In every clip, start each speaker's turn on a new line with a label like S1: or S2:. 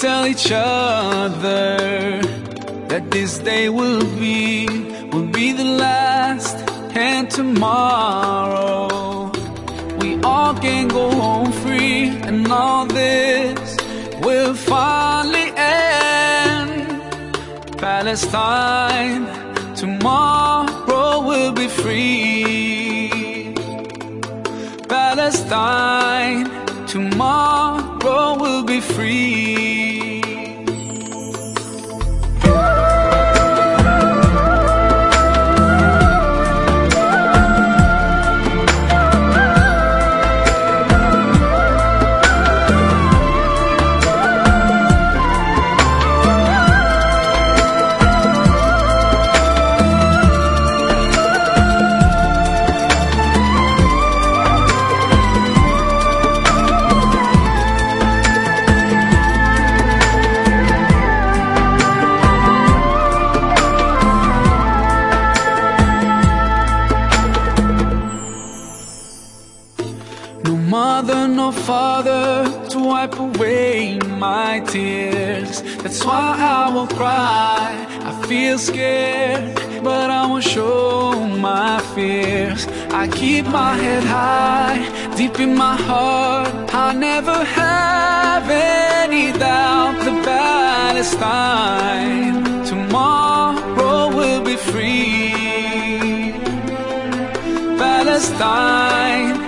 S1: Tell each other that this day will be, will be the last, and tomorrow we all can go home free, and all this will finally end. Palestine, tomorrow will be free. Palestine, tomorrow will be free. Mother, no father to wipe away my tears. That's why I will cry. I feel scared, but I won't show my fears. I keep my head high, deep in my heart. I never have any doubt that Palestine tomorrow will be free. Palestine,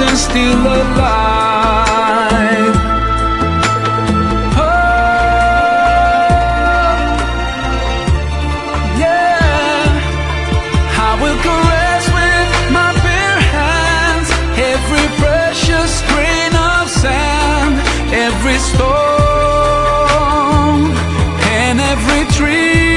S1: your still alive? Oh, yeah. I will caress with my bare hands every precious grain of sand, every stone and every tree.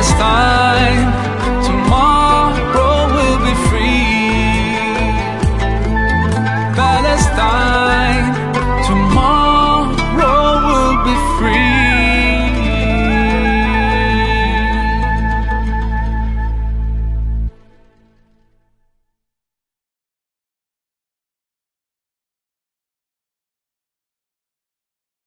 S1: It's fine